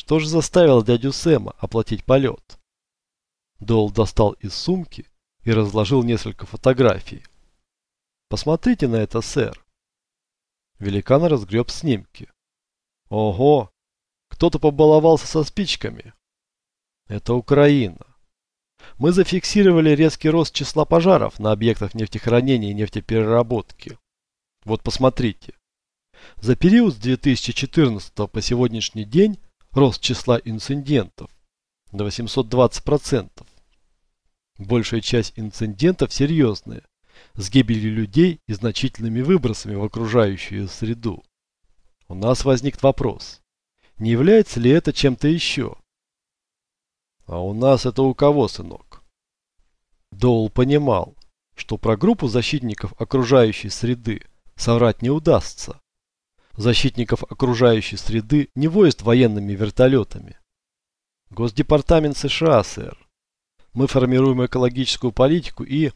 Что же заставило дядю Сэма оплатить полет? Доул достал из сумки и разложил несколько фотографий. Посмотрите на это, сэр. Великан разгреб снимки. Ого! Кто-то побаловался со спичками. Это Украина. Мы зафиксировали резкий рост числа пожаров на объектах нефтехранения и нефтепереработки. Вот посмотрите. За период с 2014 по сегодняшний день рост числа инцидентов на 820%. Большая часть инцидентов серьезные, с гибелью людей и значительными выбросами в окружающую среду. У нас возник вопрос, не является ли это чем-то еще? А у нас это у кого, сынок? Доул понимал, что про группу защитников окружающей среды соврать не удастся. Защитников окружающей среды не возят военными вертолетами. Госдепартамент США, сэр. Мы формируем экологическую политику и...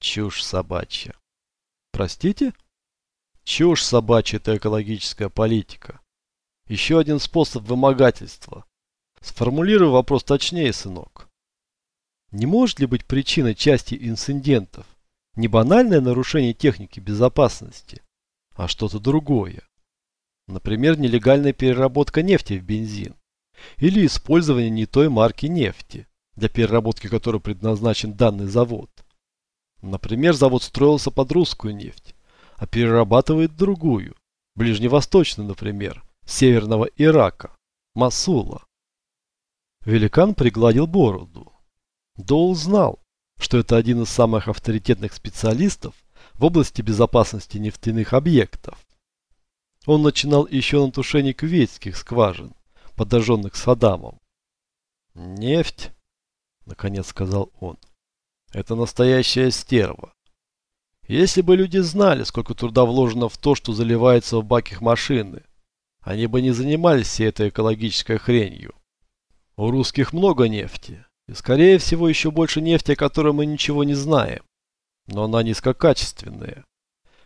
Чушь собачья. Простите? Чушь собачья это экологическая политика. Еще один способ вымогательства. Сформулирую вопрос точнее, сынок. Не может ли быть причиной части инцидентов не банальное нарушение техники безопасности, а что-то другое? Например, нелегальная переработка нефти в бензин или использование не той марки нефти для переработки которой предназначен данный завод. Например, завод строился под русскую нефть, а перерабатывает другую, ближневосточную, например, северного Ирака, Масула. Великан пригладил бороду. Доул знал, что это один из самых авторитетных специалистов в области безопасности нефтяных объектов. Он начинал еще на тушении кувейтских скважин, подожженных Саддамом. Нефть наконец сказал он. Это настоящая стерва. Если бы люди знали, сколько труда вложено в то, что заливается в баки машины, они бы не занимались всей этой экологической хренью. У русских много нефти, и скорее всего еще больше нефти, о которой мы ничего не знаем. Но она низкокачественная.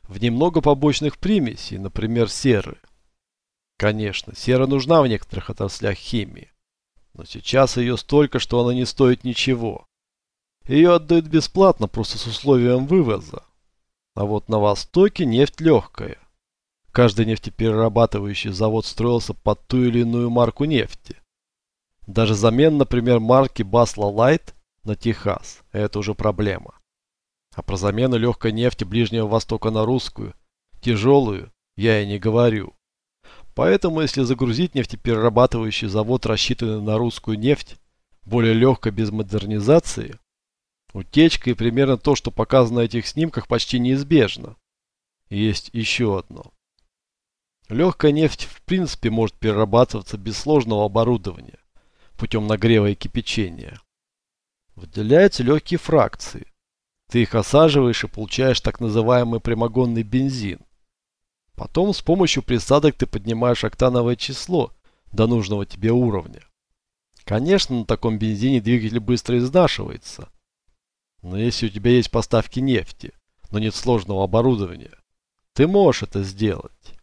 В ней много побочных примесей, например, серы. Конечно, сера нужна в некоторых отраслях химии. Но сейчас ее столько, что она не стоит ничего. Ее отдают бесплатно, просто с условием вывоза. А вот на Востоке нефть легкая. Каждый нефтеперерабатывающий завод строился под ту или иную марку нефти. Даже замен, например, марки Басла Лайт на Техас – это уже проблема. А про замену легкой нефти Ближнего Востока на русскую, тяжелую, я и не говорю. Поэтому, если загрузить нефтеперерабатывающий завод, рассчитанный на русскую нефть, более легко без модернизации, утечка и примерно то, что показано на этих снимках, почти неизбежно. есть еще одно. Легкая нефть в принципе может перерабатываться без сложного оборудования, путем нагрева и кипячения. Выделяются легкие фракции. Ты их осаживаешь и получаешь так называемый прямогонный бензин. Потом с помощью присадок ты поднимаешь октановое число до нужного тебе уровня. Конечно, на таком бензине двигатель быстро изнашивается. Но если у тебя есть поставки нефти, но нет сложного оборудования, ты можешь это сделать.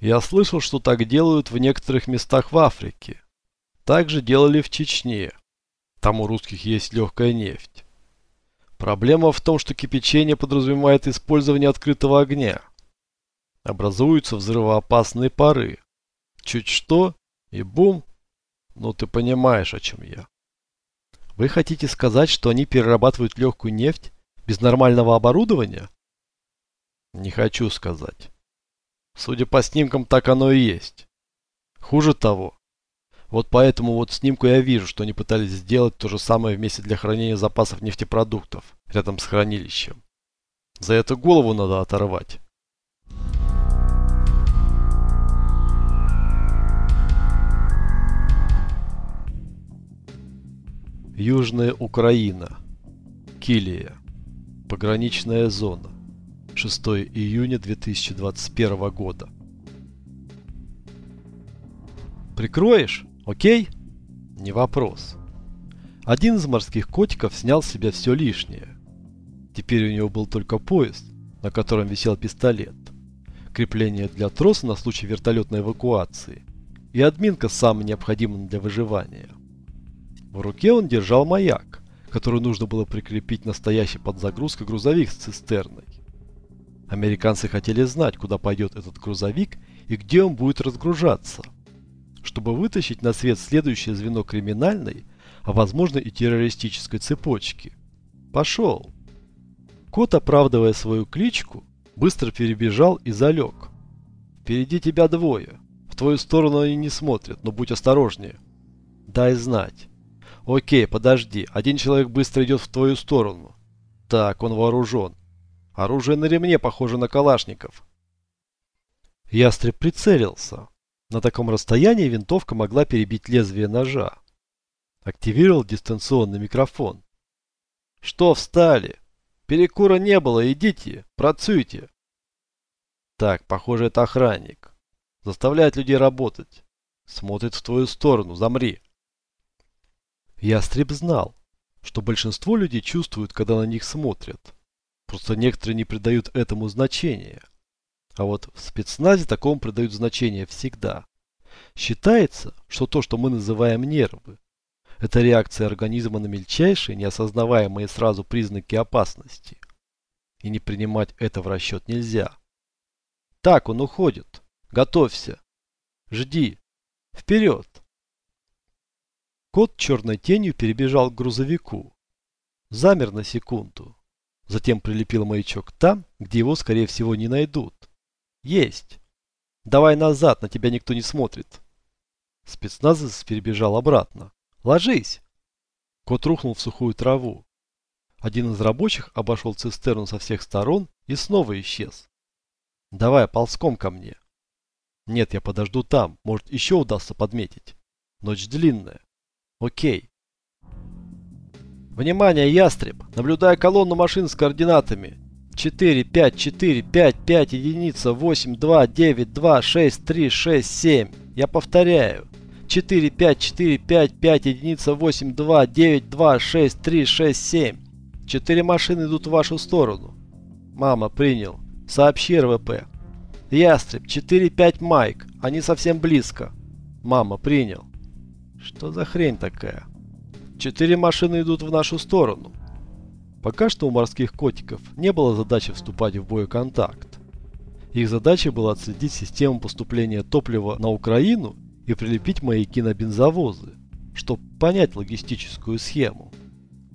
Я слышал, что так делают в некоторых местах в Африке. Так же делали в Чечне. Там у русских есть легкая нефть. Проблема в том, что кипячение подразумевает использование открытого огня образуются взрывоопасные пары. Чуть что, и бум. Ну ты понимаешь, о чем я. Вы хотите сказать, что они перерабатывают легкую нефть без нормального оборудования? Не хочу сказать. Судя по снимкам, так оно и есть. Хуже того. Вот по этому вот снимку я вижу, что они пытались сделать то же самое вместе для хранения запасов нефтепродуктов рядом с хранилищем. За это голову надо оторвать. Южная Украина. Килия. Пограничная зона. 6 июня 2021 года. Прикроешь? Окей? Не вопрос. Один из морских котиков снял с себя все лишнее. Теперь у него был только пояс, на котором висел пистолет. Крепление для троса на случай вертолетной эвакуации и админка с самым необходимым для выживания. В руке он держал маяк, который нужно было прикрепить настоящий под загрузкой грузовик с цистерной. Американцы хотели знать, куда пойдет этот грузовик и где он будет разгружаться, чтобы вытащить на свет следующее звено криминальной, а возможно и террористической цепочки. Пошел. Кот, оправдывая свою кличку, быстро перебежал и залег. Впереди тебя двое. В твою сторону они не смотрят, но будь осторожнее. Дай знать. Окей, подожди. Один человек быстро идет в твою сторону. Так, он вооружен. Оружие на ремне похоже на калашников. Ястреб прицелился. На таком расстоянии винтовка могла перебить лезвие ножа. Активировал дистанционный микрофон. Что встали? Перекура не было, идите, працуйте. Так, похоже, это охранник. Заставляет людей работать. Смотрит в твою сторону, замри. Ястреб знал, что большинство людей чувствуют, когда на них смотрят. Просто некоторые не придают этому значения. А вот в спецназе такому придают значение всегда. Считается, что то, что мы называем нервы, это реакция организма на мельчайшие, неосознаваемые сразу признаки опасности. И не принимать это в расчет нельзя. Так, он уходит. Готовься. Жди. Вперед. Кот черной тенью перебежал к грузовику. Замер на секунду. Затем прилепил маячок там, где его, скорее всего, не найдут. Есть. Давай назад, на тебя никто не смотрит. Спецназовец перебежал обратно. Ложись. Кот рухнул в сухую траву. Один из рабочих обошел цистерну со всех сторон и снова исчез. Давай ползком ко мне. Нет, я подожду там, может еще удастся подметить. Ночь длинная. Окей. Внимание, ястреб! Наблюдая колонну машин с координатами 4, 5, 4, 5, 5, единица, 8, 2, 9, 2, 6, 3, 6, 7. Я повторяю. 4, 5, 4, 5, 5, единица, 8, 2, 9, 2, 6, 3, 6, 7. Четыре машины идут в вашу сторону. Мама, принял. Сообщи РВП. Ястреб, 4, 5, Майк. Они совсем близко. Мама, принял. Что за хрень такая? Четыре машины идут в нашу сторону. Пока что у морских котиков не было задачи вступать в боеконтакт. Их задача была отследить систему поступления топлива на Украину и прилепить маяки на бензовозы, чтобы понять логистическую схему.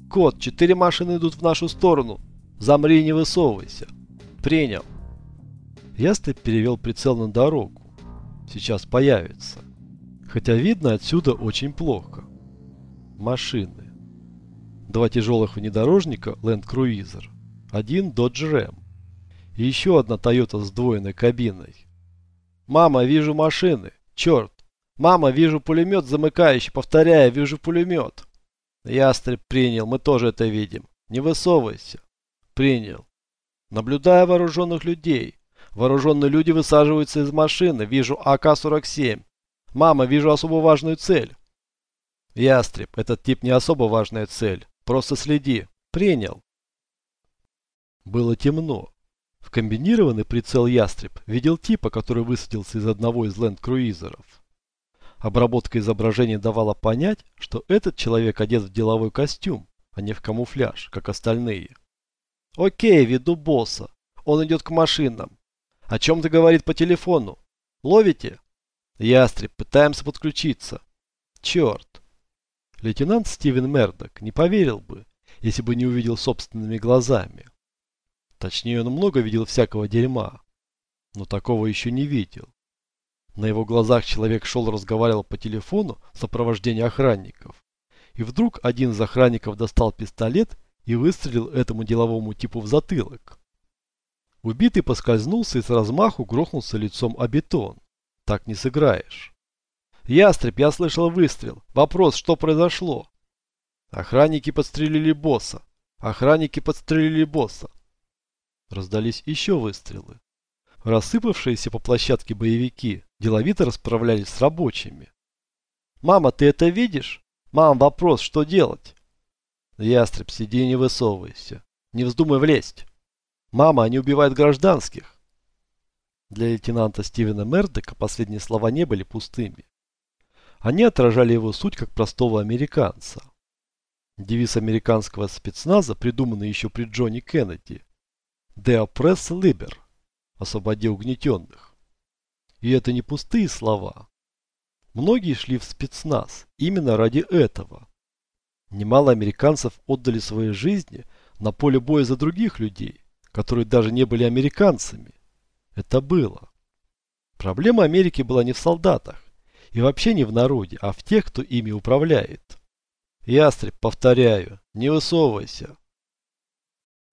Кот, четыре машины идут в нашу сторону. Замри не высовывайся. Принял. Ястреб перевел прицел на дорогу. Сейчас появится. Хотя видно отсюда очень плохо. Машины. Два тяжелых внедорожника Land Cruiser. Один Dodge Ram. И еще одна Toyota с сдвоенной кабиной. Мама, вижу машины. Черт. Мама, вижу пулемет замыкающий. Повторяю, вижу пулемет. Ястреб принял, мы тоже это видим. Не высовывайся. Принял. Наблюдая вооруженных людей. Вооруженные люди высаживаются из машины. Вижу АК-47. Мама, вижу особо важную цель. Ястреб, этот тип не особо важная цель. Просто следи. Принял. Было темно. В комбинированный прицел Ястреб видел типа, который высадился из одного из ленд-круизеров. Обработка изображения давала понять, что этот человек одет в деловой костюм, а не в камуфляж, как остальные. Окей, веду босса. Он идет к машинам. О чем-то говорит по телефону. Ловите? Ястреб, пытаемся подключиться. Черт. Лейтенант Стивен Мердок не поверил бы, если бы не увидел собственными глазами. Точнее, он много видел всякого дерьма, но такого еще не видел. На его глазах человек шел разговаривал по телефону в сопровождении охранников. И вдруг один из охранников достал пистолет и выстрелил этому деловому типу в затылок. Убитый поскользнулся и с размаху грохнулся лицом о бетон. Так не сыграешь. Ястреб, я слышал выстрел. Вопрос, что произошло? Охранники подстрелили босса. Охранники подстрелили босса. Раздались еще выстрелы. Рассыпавшиеся по площадке боевики деловито расправлялись с рабочими. «Мама, ты это видишь? Мам, вопрос, что делать?» «Ястреб, сиди и не высовывайся. Не вздумай влезть. Мама, они убивают гражданских. Для лейтенанта Стивена Мердека последние слова не были пустыми. Они отражали его суть как простого американца. Девиз американского спецназа, придуманный еще при Джонни Кеннеди «De oppress liber» – «Освободи угнетенных». И это не пустые слова. Многие шли в спецназ именно ради этого. Немало американцев отдали свои жизни на поле боя за других людей, которые даже не были американцами. Это было. Проблема Америки была не в солдатах и вообще не в народе, а в тех, кто ими управляет. Ястреб, повторяю, не высовывайся.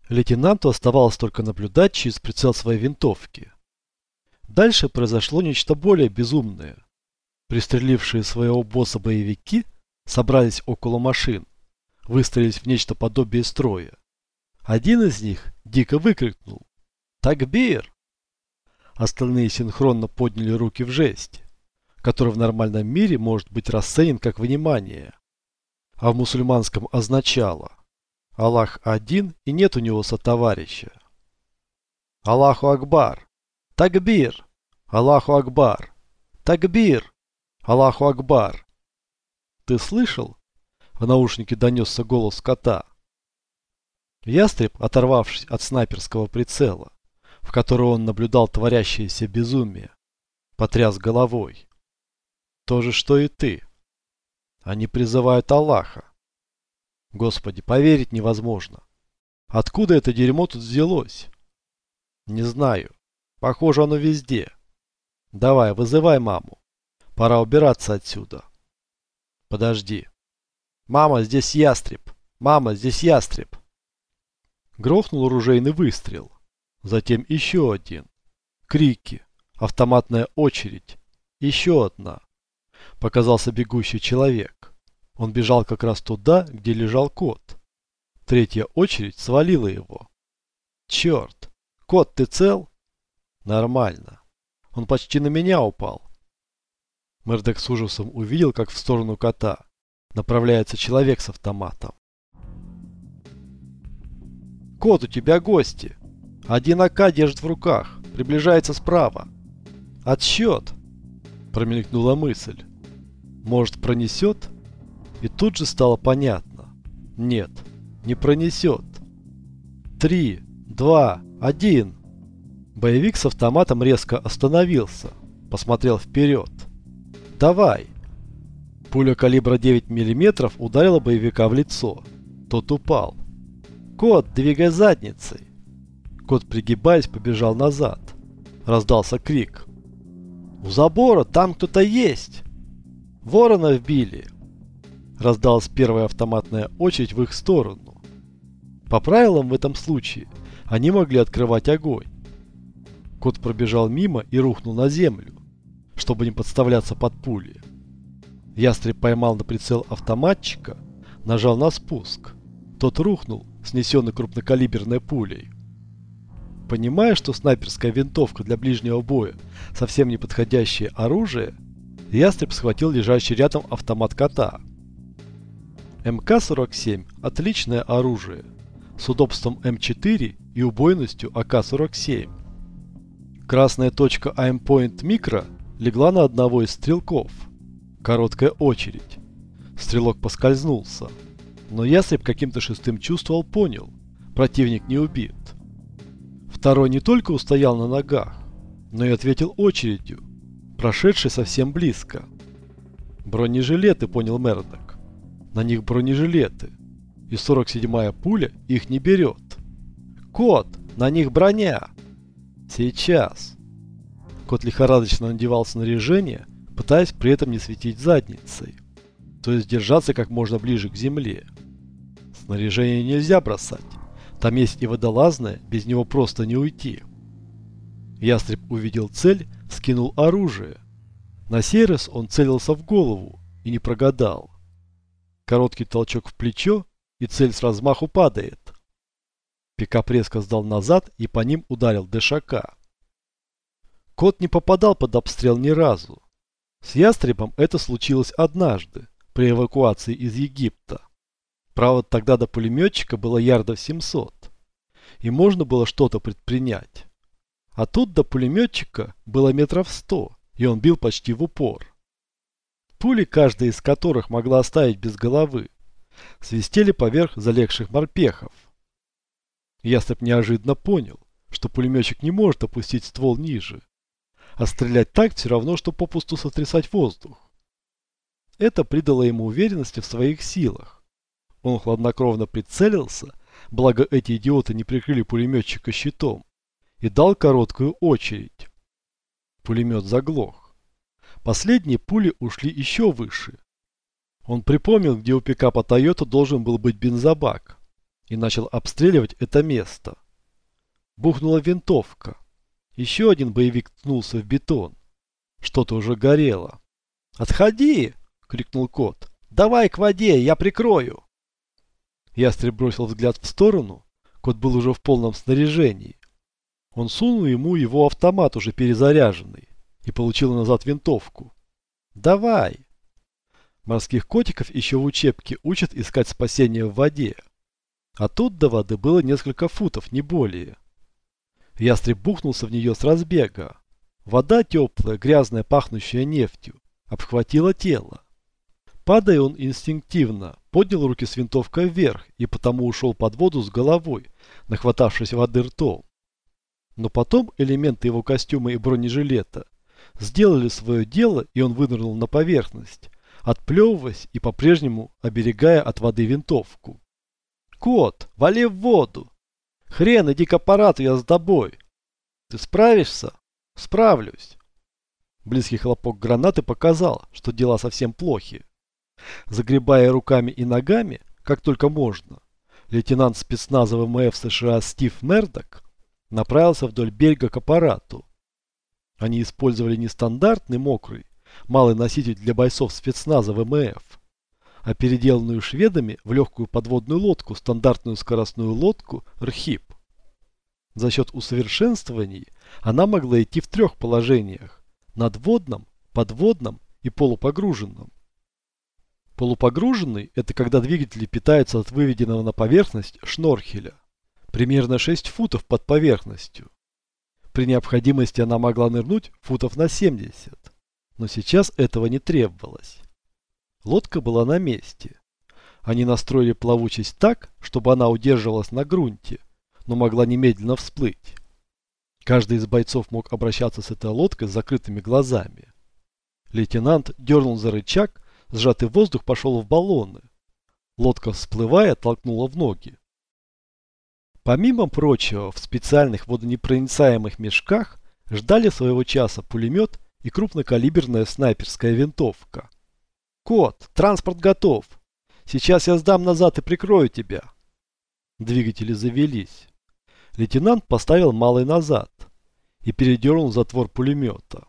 Лейтенанту оставалось только наблюдать через прицел своей винтовки. Дальше произошло нечто более безумное. Пристрелившие своего босса боевики собрались около машин, выстроились в нечто подобие строя. Один из них дико выкрикнул «Такбир!». Остальные синхронно подняли руки в жесть, который в нормальном мире может быть расценен как внимание а в мусульманском означало «Аллах один и нет у него сотоварища». Аллаху Акбар! Такбир! Аллаху Акбар! Такбир! Аллаху Акбар! Ты слышал? В наушнике донесся голос кота. Ястреб, оторвавшись от снайперского прицела, в который он наблюдал творящееся безумие, потряс головой. То же, что и ты. Они призывают Аллаха. Господи, поверить невозможно. Откуда это дерьмо тут взялось? Не знаю. Похоже, оно везде. Давай, вызывай маму. Пора убираться отсюда. Подожди. Мама, здесь ястреб. Мама, здесь ястреб. Грохнул оружейный выстрел. Затем еще один. Крики. Автоматная очередь. Еще одна показался бегущий человек. Он бежал как раз туда, где лежал кот. Третья очередь свалила его. Черт! Кот, ты цел? Нормально. Он почти на меня упал. Мердек с ужасом увидел, как в сторону кота направляется человек с автоматом. Кот, у тебя гости. Один АК держит в руках. Приближается справа. Отсчет. Промелькнула мысль. Может, пронесет? И тут же стало понятно. Нет, не пронесет. Три, два, один. Боевик с автоматом резко остановился. Посмотрел вперед. Давай. Пуля калибра 9 мм ударила боевика в лицо. Тот упал. Кот, двигай задницей. Кот, пригибаясь, побежал назад. Раздался крик. У забора там кто-то есть. Ворона вбили. Раздалась первая автоматная очередь в их сторону. По правилам в этом случае они могли открывать огонь. Кот пробежал мимо и рухнул на землю, чтобы не подставляться под пули. Ястреб поймал на прицел автоматчика, нажал на спуск. Тот рухнул, снесенный крупнокалиберной пулей. Понимая, что снайперская винтовка для ближнего боя совсем не подходящее оружие, Ястреб схватил лежащий рядом автомат кота. МК-47 – отличное оружие, с удобством М4 и убойностью АК-47. Красная точка Aimpoint Micro легла на одного из стрелков. Короткая очередь. Стрелок поскользнулся. Но ястреб каким-то шестым чувствовал понял. Противник не убит. Второй не только устоял на ногах, но и ответил очередью, прошедший совсем близко. Бронежилеты, понял Мердок. На них бронежилеты. И 47-я пуля их не берет. Кот, на них броня. Сейчас. Кот лихорадочно надевал снаряжение, пытаясь при этом не светить задницей. То есть держаться как можно ближе к земле. Снаряжение нельзя бросать. Там есть и водолазное, без него просто не уйти. Ястреб увидел цель скинул оружие. На сей раз он целился в голову и не прогадал. Короткий толчок в плечо, и цель с размаху падает. Пикап резко сдал назад и по ним ударил Дэшака. Кот не попадал под обстрел ни разу. С ястребом это случилось однажды, при эвакуации из Египта. Правда, тогда до пулеметчика было ярдов 700, и можно было что-то предпринять. А тут до пулеметчика было метров сто, и он бил почти в упор. Пули, каждая из которых могла оставить без головы, свистели поверх залегших морпехов. Ястреб неожиданно понял, что пулеметчик не может опустить ствол ниже, а стрелять так все равно, что попусту сотрясать воздух. Это придало ему уверенности в своих силах. Он хладнокровно прицелился, благо эти идиоты не прикрыли пулеметчика щитом, и дал короткую очередь. Пулемет заглох. Последние пули ушли еще выше. Он припомнил, где у пикапа Тойота должен был быть бензобак, и начал обстреливать это место. Бухнула винтовка. Еще один боевик ткнулся в бетон. Что-то уже горело. «Отходи!» — крикнул кот. «Давай к воде, я прикрою!» Ястреб бросил взгляд в сторону. Кот был уже в полном снаряжении. Он сунул ему его автомат, уже перезаряженный, и получил назад винтовку. «Давай!» Морских котиков еще в учебке учат искать спасение в воде. А тут до воды было несколько футов, не более. Ястреб бухнулся в нее с разбега. Вода теплая, грязная, пахнущая нефтью, обхватила тело. Падая он инстинктивно, поднял руки с винтовкой вверх и потому ушел под воду с головой, нахватавшись воды ртом. Но потом элементы его костюма и бронежилета сделали свое дело, и он вынырнул на поверхность, отплевываясь и по-прежнему оберегая от воды винтовку. «Кот, вали в воду! Хрен, иди к аппарату, я с тобой! Ты справишься?» «Справлюсь!» Близкий хлопок гранаты показал, что дела совсем плохи. Загребая руками и ногами, как только можно, лейтенант спецназа ВМФ США Стив Мердок направился вдоль берега к аппарату. Они использовали нестандартный мокрый, малый носитель для бойцов спецназа ВМФ, а переделанную шведами в легкую подводную лодку, стандартную скоростную лодку «Рхип». За счет усовершенствований она могла идти в трех положениях – надводном, подводном и полупогруженном. Полупогруженный – это когда двигатели питаются от выведенного на поверхность шнорхеля примерно 6 футов под поверхностью. При необходимости она могла нырнуть футов на 70, но сейчас этого не требовалось. Лодка была на месте. Они настроили плавучесть так, чтобы она удерживалась на грунте, но могла немедленно всплыть. Каждый из бойцов мог обращаться с этой лодкой с закрытыми глазами. Лейтенант дернул за рычаг, сжатый воздух пошел в баллоны. Лодка, всплывая, толкнула в ноги. Помимо прочего, в специальных водонепроницаемых мешках ждали своего часа пулемет и крупнокалиберная снайперская винтовка. «Кот, транспорт готов. Сейчас я сдам назад и прикрою тебя». Двигатели завелись. Лейтенант поставил малый назад и передернул затвор пулемета.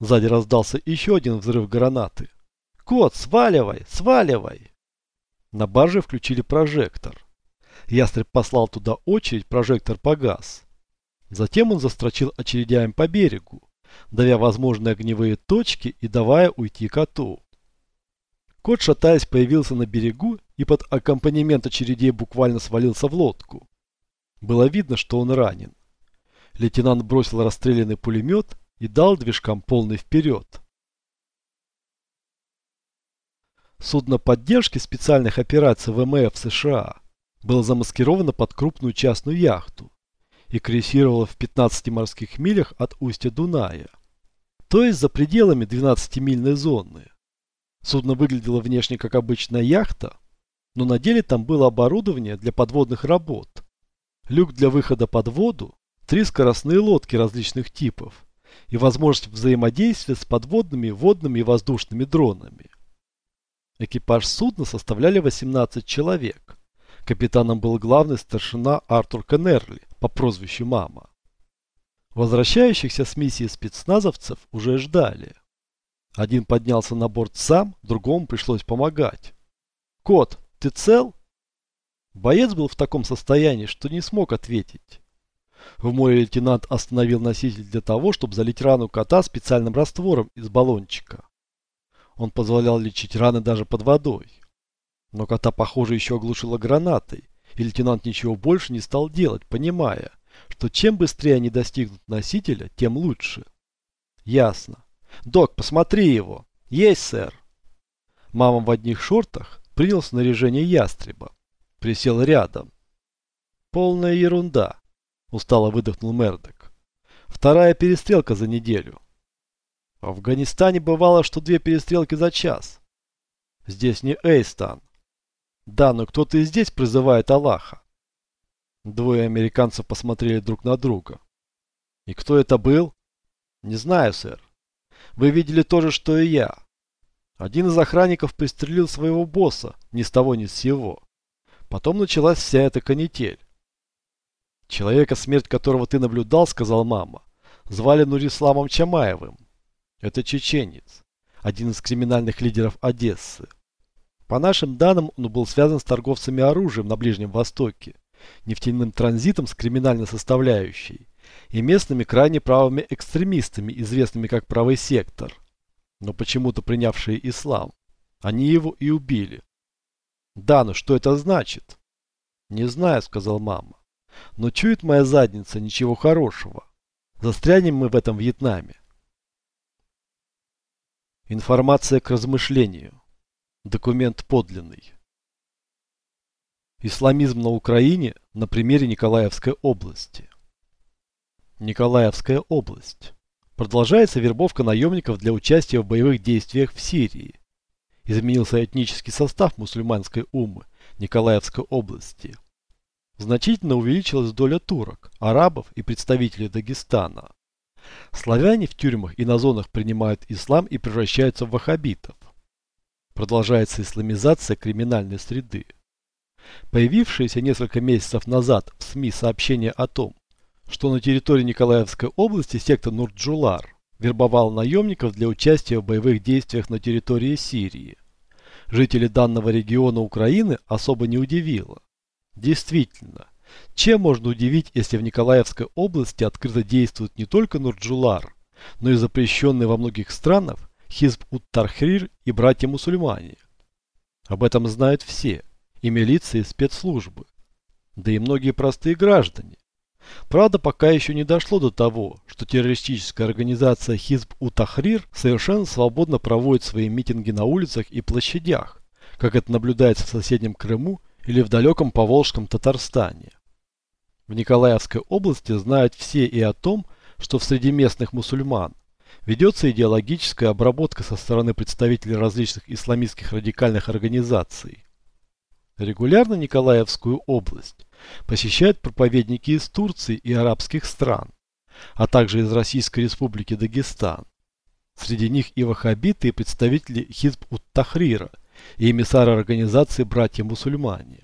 Сзади раздался еще один взрыв гранаты. «Кот, сваливай, сваливай!» На барже включили прожектор. Ястреб послал туда очередь, прожектор погас. Затем он застрочил очередями по берегу, давя возможные огневые точки и давая уйти коту. Кот, шатаясь, появился на берегу и под аккомпанемент очередей буквально свалился в лодку. Было видно, что он ранен. Лейтенант бросил расстрелянный пулемет и дал движкам полный вперед. Судно поддержки специальных операций ВМФ США было замаскировано под крупную частную яхту и крейсировало в 15 морских милях от устья Дуная, то есть за пределами 12-мильной зоны. Судно выглядело внешне как обычная яхта, но на деле там было оборудование для подводных работ. Люк для выхода под воду, три скоростные лодки различных типов и возможность взаимодействия с подводными, водными и воздушными дронами. Экипаж судна составляли 18 человек. Капитаном был главный старшина Артур Кеннерли по прозвищу Мама. Возвращающихся с миссии спецназовцев уже ждали. Один поднялся на борт сам, другому пришлось помогать. «Кот, ты цел?» Боец был в таком состоянии, что не смог ответить. В море лейтенант остановил носитель для того, чтобы залить рану кота специальным раствором из баллончика. Он позволял лечить раны даже под водой. Но кота, похоже, еще оглушило гранатой, и лейтенант ничего больше не стал делать, понимая, что чем быстрее они достигнут носителя, тем лучше. Ясно. Док, посмотри его. Есть, сэр. Мама в одних шортах принял снаряжение ястреба. Присел рядом. Полная ерунда, устало выдохнул Мердок. Вторая перестрелка за неделю. В Афганистане бывало, что две перестрелки за час. Здесь не Эйстан. Да, но кто-то и здесь призывает Аллаха. Двое американцев посмотрели друг на друга. И кто это был? Не знаю, сэр. Вы видели то же, что и я. Один из охранников пристрелил своего босса, ни с того ни с сего. Потом началась вся эта канитель. Человека, смерть которого ты наблюдал, сказал мама, звали Нурисламом Чамаевым. Это чеченец, один из криминальных лидеров Одессы. По нашим данным, он был связан с торговцами оружием на Ближнем Востоке, нефтяным транзитом с криминальной составляющей и местными крайне правыми экстремистами, известными как правый сектор, но почему-то принявшие ислам. Они его и убили. Да, но что это значит? Не знаю, сказал мама. Но чует моя задница ничего хорошего. Застрянем мы в этом Вьетнаме. Информация к размышлению. Документ подлинный. Исламизм на Украине на примере Николаевской области. Николаевская область. Продолжается вербовка наемников для участия в боевых действиях в Сирии. Изменился этнический состав мусульманской уммы Николаевской области. Значительно увеличилась доля турок, арабов и представителей Дагестана. Славяне в тюрьмах и на зонах принимают ислам и превращаются в ваххабитов. Продолжается исламизация криминальной среды. Появившиеся несколько месяцев назад в СМИ сообщение о том, что на территории Николаевской области секта Нурджулар вербовал наемников для участия в боевых действиях на территории Сирии. Жители данного региона Украины особо не удивило. Действительно, чем можно удивить, если в Николаевской области открыто действует не только Нурджулар, но и запрещенные во многих странах Хизб ут-Тархрир и братья-мусульмане. Об этом знают все, и милиция, и спецслужбы, да и многие простые граждане. Правда, пока еще не дошло до того, что террористическая организация Хизб ут-Тахрир совершенно свободно проводит свои митинги на улицах и площадях, как это наблюдается в соседнем Крыму или в далеком Поволжском Татарстане. В Николаевской области знают все и о том, что среди местных мусульман ведется идеологическая обработка со стороны представителей различных исламистских радикальных организаций. Регулярно Николаевскую область посещают проповедники из Турции и арабских стран, а также из Российской Республики Дагестан. Среди них и ваххабиты, и представители Хизб ут-Тахрира, и эмиссары организации «Братья-мусульмане».